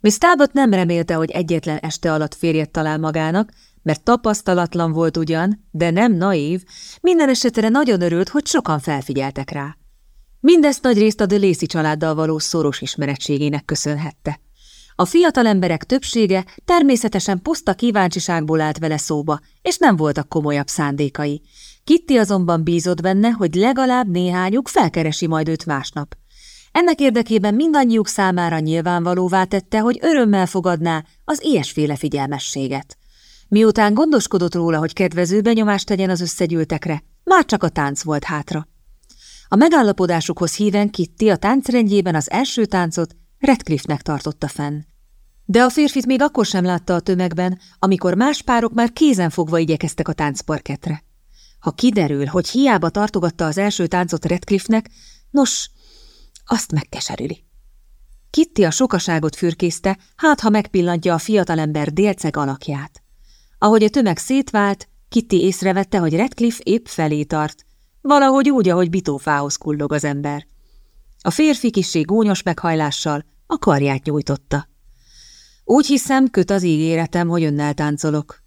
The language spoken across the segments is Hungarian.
Miss Talbot nem remélte, hogy egyetlen este alatt férjet talál magának, mert tapasztalatlan volt ugyan, de nem naív, minden esetre nagyon örült, hogy sokan felfigyeltek rá. Mindezt nagyrészt a de Lacey családdal való szoros ismerettségének köszönhette. A fiatal emberek többsége természetesen puszta kíváncsiságból állt vele szóba, és nem voltak komolyabb szándékai. Kitty azonban bízott benne, hogy legalább néhányuk felkeresi majd őt másnap. Ennek érdekében mindannyiuk számára nyilvánvalóvá tette, hogy örömmel fogadná az ilyesféle figyelmességet. Miután gondoskodott róla, hogy kedvező benyomást tegyen az összegyűltekre, már csak a tánc volt hátra. A megállapodásukhoz híven Kitty a táncrendjében az első táncot Redcliffe-nek tartotta fenn. De a férfit még akkor sem látta a tömegben, amikor más párok már kézenfogva igyekeztek a táncparketre. Ha kiderül, hogy hiába tartogatta az első táncot Redcliffe-nek, nos, azt megkeserüli. Kitty a sokaságot fürkészte, hát ha megpillantja a fiatalember délceg alakját. Ahogy a tömeg szétvált, Kitty észrevette, hogy Redcliffe épp felé tart, valahogy úgy, ahogy bitófához kullog az ember. A férfi kissé gúnyos meghajlással a karját nyújtotta. Úgy hiszem, köt az ígéretem, hogy önnel táncolok.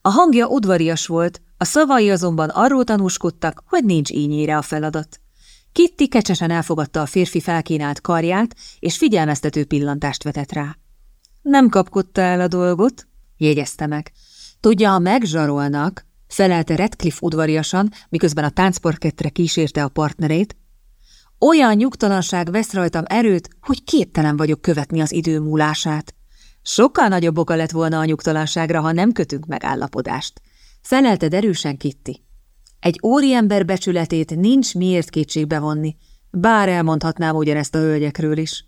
A hangja udvarias volt, a szavai azonban arról tanúskodtak, hogy nincs ínyére a feladat. Kitty kecsesen elfogadta a férfi felkínált karját, és figyelmeztető pillantást vetett rá. Nem kapkodta el a dolgot, jegyezte meg. Tudja, ha megzsarolnak, felelte Redcliffe udvariasan, miközben a táncparkettre kísérte a partnerét, olyan nyugtalanság vesz rajtam erőt, hogy képtelen vagyok követni az idő múlását. Sokkal nagyobb oka lett volna a nyugtalanságra, ha nem kötünk megállapodást. Felelted erősen, Kitty. Egy óriember becsületét nincs miért kétségbe vonni, bár elmondhatnám ugyanezt a hölgyekről is.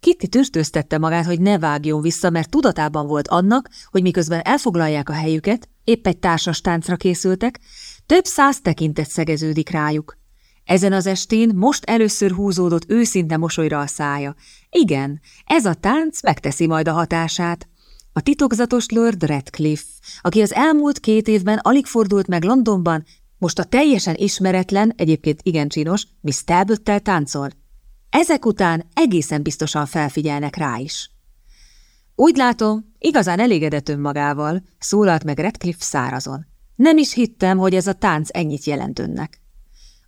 Kitty tűrtőztette magát, hogy ne vágjon vissza, mert tudatában volt annak, hogy miközben elfoglalják a helyüket, épp egy társas táncra készültek, több száz tekintet szegeződik rájuk. Ezen az estén most először húzódott őszinte mosolyra a szája. Igen, ez a tánc megteszi majd a hatását. A titokzatos Lord Redcliffe, aki az elmúlt két évben alig fordult meg Londonban, most a teljesen ismeretlen, egyébként igen csinos, Miss talbot táncol. Ezek után egészen biztosan felfigyelnek rá is. Úgy látom, igazán elégedett önmagával, szólalt meg Redcliffe szárazon. Nem is hittem, hogy ez a tánc ennyit jelent önnek.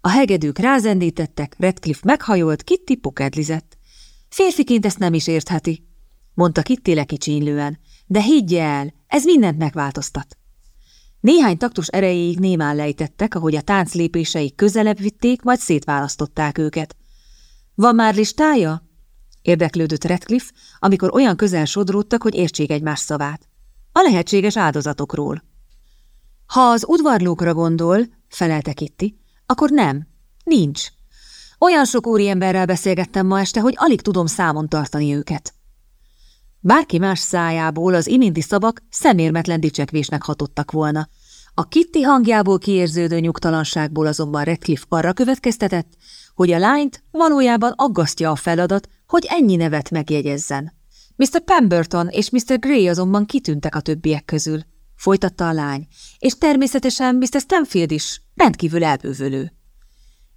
A hegedűk rázendítettek, Redcliffe meghajolt, Kitty pokedlizett. Férfiként ezt nem is értheti, mondta Kitty lekicsínlően, de higgye el, ez mindent megváltoztat. Néhány taktus erejéig némán lejtettek, ahogy a tánc lépései közelebb vitték, majd szétválasztották őket. Van már listája? Érdeklődött Redcliffe, amikor olyan közel sodródtak, hogy értsék egymás szavát. A lehetséges áldozatokról. Ha az udvarlókra gondol, felelte Kitty, akkor nem, nincs. Olyan sok úriemberrel beszélgettem ma este, hogy alig tudom számon tartani őket. Bárki más szájából az iminti szavak szemérmetlen dicsekvésnek hatottak volna. A Kitty hangjából kiérződő nyugtalanságból azonban Redcliffe arra következtetett, hogy a lányt valójában aggasztja a feladat, hogy ennyi nevet megjegyezzen. Mr. Pemberton és Mr. Gray azonban kitűntek a többiek közül, folytatta a lány, és természetesen Mr. Stanfield is rendkívül elbővölő.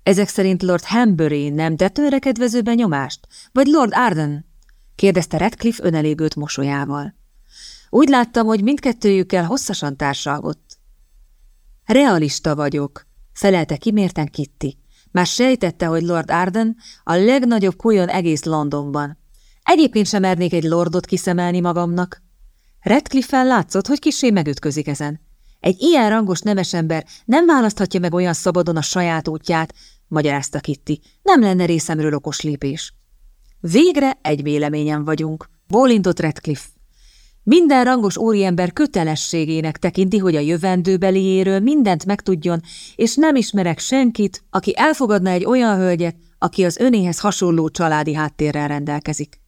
Ezek szerint Lord Hambury nem tett önre kedvező benyomást, vagy Lord Arden? Kérdezte Redcliffe önelégült mosolyával. Úgy láttam, hogy mindkettőjükkel hosszasan társalgott. Realista vagyok, felelte kimérten Kitty. Már sejtette, hogy Lord Arden a legnagyobb kujon egész Londonban. Egyébként sem mernék egy lordot kiszemelni magamnak. redcliffe látszott, hogy kisé megütközik ezen. Egy ilyen rangos nemesember nem választhatja meg olyan szabadon a saját útját, magyarázta Kitty. Nem lenne részemről okos lépés. Végre egy véleményen vagyunk, bólintott Redcliffe. Minden rangos úriember kötelességének tekinti, hogy a jövendőbeliéről mindent megtudjon, és nem ismerek senkit, aki elfogadna egy olyan hölgyet, aki az önéhez hasonló családi háttérrel rendelkezik.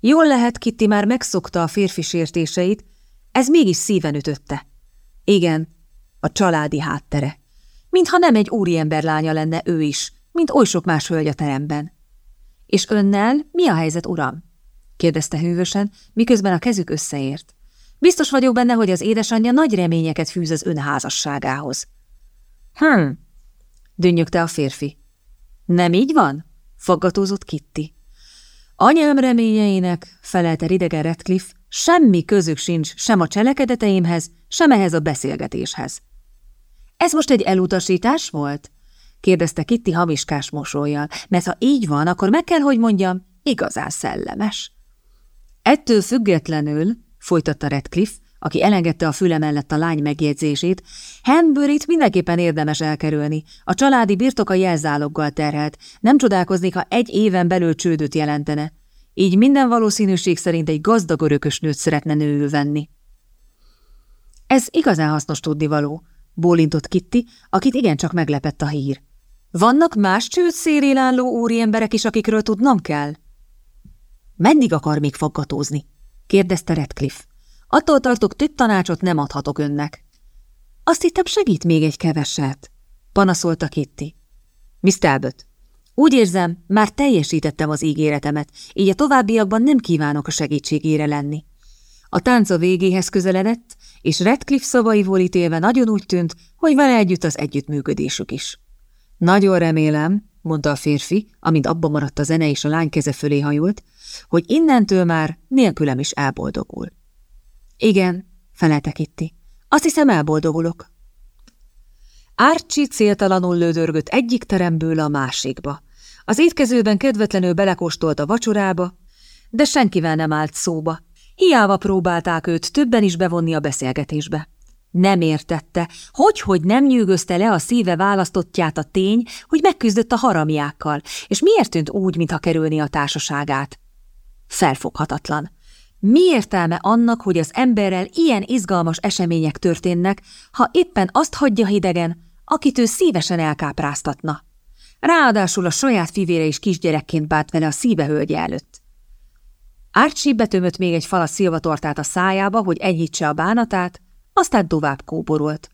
Jól lehet, Kitty már megszokta a férfi sértéseit, ez mégis szíven ütötte. Igen, a családi háttere. Mintha nem egy úriember lánya lenne ő is, mint oly sok más hölgy a teremben. És önnel mi a helyzet, uram? kérdezte hűvösen, miközben a kezük összeért. Biztos vagyok benne, hogy az édesanyja nagy reményeket fűz az ön házasságához. Hm, dünnyögte a férfi. Nem így van? faggatózott Kitty. Anyám reményeinek, felelte idegen Redcliffe, semmi közük sincs sem a cselekedeteimhez, sem ehhez a beszélgetéshez. Ez most egy elutasítás volt? Kérdezte Kitty hamiskás mosolyjal, mert ha így van, akkor meg kell, hogy mondjam, igazán szellemes. Ettől függetlenül, folytatta Redcliffe, aki elengedte a füle mellett a lány megjegyzését, Hanbury-t mindenképpen érdemes elkerülni. A családi birtoka jelzáloggal terhelt. Nem csodálkoznék, ha egy éven belül csődöt jelentene. Így minden valószínűség szerint egy gazdag örökös nőt szeretne nőül venni. Ez igazán hasznos tudnivaló, bólintott Kitty, akit igencsak meglepett a hír. Vannak más csőd szélén álló úriemberek is, akikről tudnom kell? Meddig akar még faggatózni? kérdezte Redcliffe. Attól tartok, több tanácsot nem adhatok önnek. Azt hittem segít még egy keveset, panaszolta Kitty. Miss Talbot, úgy érzem, már teljesítettem az ígéretemet, így a továbbiakban nem kívánok a segítségére lenni. A tánca végéhez közeledett, és Redcliffe szavaiból ítélve nagyon úgy tűnt, hogy vele együtt az együttműködésük is. Nagyon remélem, mondta a férfi, amint abba maradt a zene és a lány keze fölé hajolt, hogy innentől már nélkülem is elboldogul. Igen, felelte Kitty. Azt hiszem elboldogulok. Árcsi céltalanul lődörgött egyik teremből a másikba. Az étkezőben kedvetlenül belekóstolt a vacsorába, de senkivel nem állt szóba. Hiába próbálták őt többen is bevonni a beszélgetésbe. Nem értette, hogy-hogy nem nyűgözte le a szíve választottját a tény, hogy megküzdött a haramiákkal, és miért tűnt úgy, mintha kerülni a társaságát. Felfoghatatlan. Mi értelme annak, hogy az emberrel ilyen izgalmas események történnek, ha éppen azt hagyja hidegen, akit ő szívesen elkápráztatna? Ráadásul a saját fivére is kisgyerekként bánt vele a szíve hölgye előtt. Archie betömött még egy falat szilvatortát a szájába, hogy enyhítse a bánatát, aztán tovább kóborolt.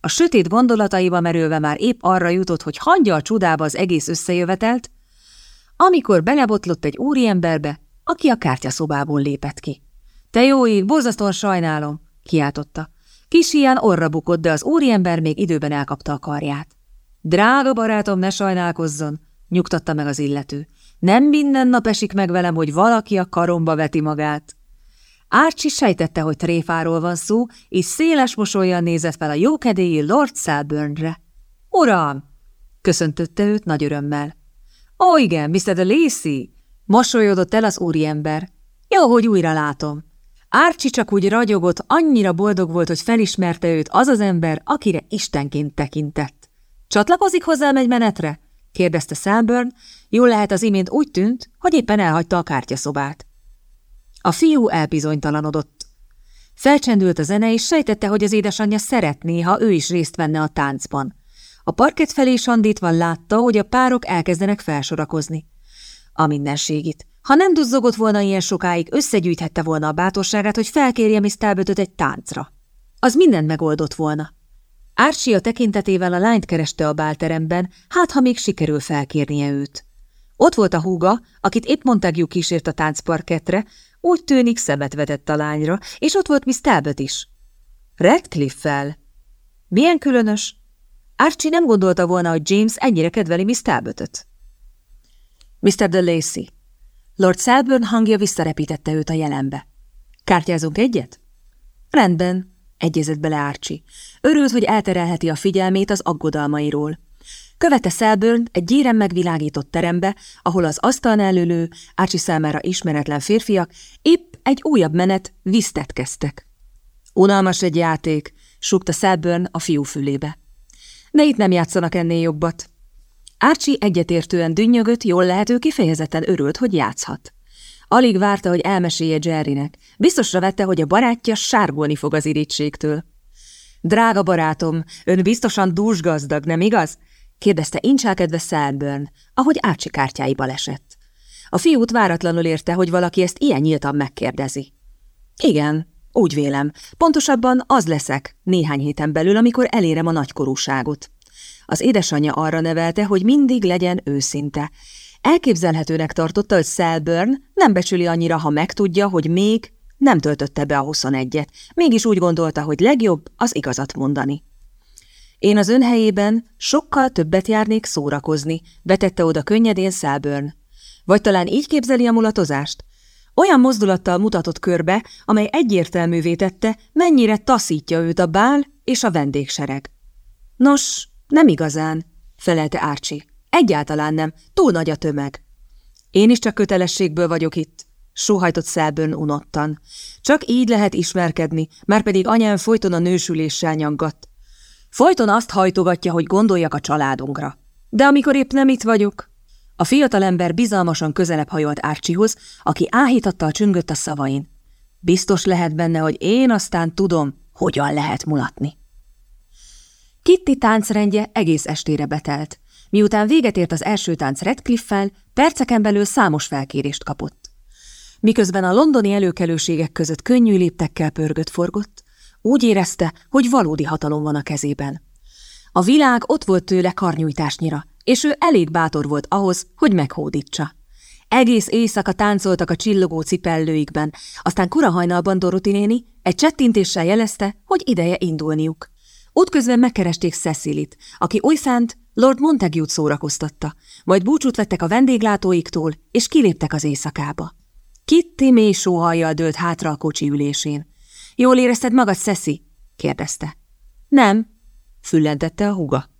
A sötét gondolataiba merülve már épp arra jutott, hogy hagyja a csudába az egész összejövetelt, amikor belebotlott egy úriemberbe, aki a kártyaszobából lépett ki. – Te jó ég, borzasztóan sajnálom! – kiáltotta. Kis hián orra bukott, de az úriember még időben elkapta a karját. – Drága barátom, ne sajnálkozzon! – nyugtatta meg az illető. – Nem minden nap esik meg velem, hogy valaki a karomba veti magát. Árcsi sejtette, hogy tréfáról van szó, és széles mosolyan nézett fel a jókedélyi Lord Selburnre. – Uram! – köszöntötte őt nagy örömmel. – Ó, igen, Mr. de Lacey! Mosolyodott el az úriember. Jó, hogy újra látom. Árcsi csak úgy ragyogott, annyira boldog volt, hogy felismerte őt az az ember, akire istenként tekintett. Csatlakozik hozzám egy menetre? kérdezte Samburn. Jól lehet az imént úgy tűnt, hogy éppen elhagyta a kártyaszobát. A fiú elbizonytalanodott. Felcsendült a zene, és sejtette, hogy az édesanyja szeretné, ha ő is részt venne a táncban. A parket felé sandítva látta, hogy a párok elkezdenek felsorakozni a mindenségit. Ha nem duzzogott volna ilyen sokáig, összegyűjthette volna a bátorságát, hogy felkérje Miss Talbotot egy táncra. Az mindent megoldott volna. Ársi a tekintetével a lányt kereste a bálteremben, hát ha még sikerül felkérnie őt. Ott volt a húga, akit épp Montague kísért a táncparketre, úgy tűnik szemet vetett a lányra, és ott volt Miss Talbot is. Radcliffe-fel. Milyen különös? Archie nem gondolta volna, hogy James ennyire kedveli Miss Talbotot. Mr. de Lacy. Lord Selburn hangja visszarepítette őt a jelenbe. Kártyázunk egyet? Rendben, egyezett bele Árcsi. Örült, hogy elterelheti a figyelmét az aggodalmairól. Követte Selburn egy gyéren megvilágított terembe, ahol az asztalnál ülő, Árcsi számára ismeretlen férfiak épp egy újabb menet visztet kezdtek. Unalmas egy játék, súgta Selburn a fiú fülébe. De itt nem játszanak ennél jobbat. Árcsi egyetértően dünnyögött, jól lehető kifejezetten örült, hogy játszhat. Alig várta, hogy elmesélje Jerrynek. Biztosra vette, hogy a barátja sárgulni fog az irítségtől. Drága barátom, ön biztosan dúsgazdag, nem igaz? Kérdezte incselkedve Selburn, ahogy Árcsi kártyáiba lesett. A fiút váratlanul érte, hogy valaki ezt ilyen nyíltan megkérdezi. Igen, úgy vélem. Pontosabban az leszek néhány héten belül, amikor elérem a nagykorúságot. Az édesanyja arra nevelte, hogy mindig legyen őszinte. Elképzelhetőnek tartotta, hogy Selburn nem becsüli annyira, ha megtudja, hogy még nem töltötte be a 21-et, mégis úgy gondolta, hogy legjobb az igazat mondani. Én az ön helyében sokkal többet járnék szórakozni, vetette oda könnyedén Selburn. Vagy talán így képzeli a mulatozást? Olyan mozdulattal mutatott körbe, amely egyértelművé tette, mennyire taszítja őt a bál és a vendégsereg. Nos, nem igazán, felelte Árcsi. Egyáltalán nem, túl nagy a tömeg. Én is csak kötelességből vagyok itt, sóhajtott Szelbön unottan. Csak így lehet ismerkedni, már pedig anyám folyton a nősüléssel nyaggat. Folyton azt hajtogatja, hogy gondoljak a családunkra. De amikor épp nem itt vagyok... A fiatalember bizalmasan közelebb hajolt Árcsihoz, aki áhítattal csüngött a szavain. Biztos lehet benne, hogy én aztán tudom, hogyan lehet mulatni. Kitty táncrendje egész estére betelt. Miután véget ért az első tánc Redcliffe-fel, perceken belül számos felkérést kapott. Miközben a londoni előkelőségek között könnyű léptekkel pörgött-forgott, úgy érezte, hogy valódi hatalom van a kezében. A világ ott volt tőle karnyújtásnyira, és ő elég bátor volt ahhoz, hogy meghódítsa. Egész éjszaka táncoltak a csillogó cipellőikben, aztán kurahajnalban Doroti néni egy csettintéssel jelezte, hogy ideje indulniuk. Útközben megkeresték Cecilit, aki olyszánt Lord Montague-t szórakoztatta, majd búcsút vettek a vendéglátóiktól, és kiléptek az éjszakába. Kitty mély sóhajjal dőlt hátra a kocsi ülésén. – Jól érezted magad, Ceci? – kérdezte. – Nem – füllentette a huga.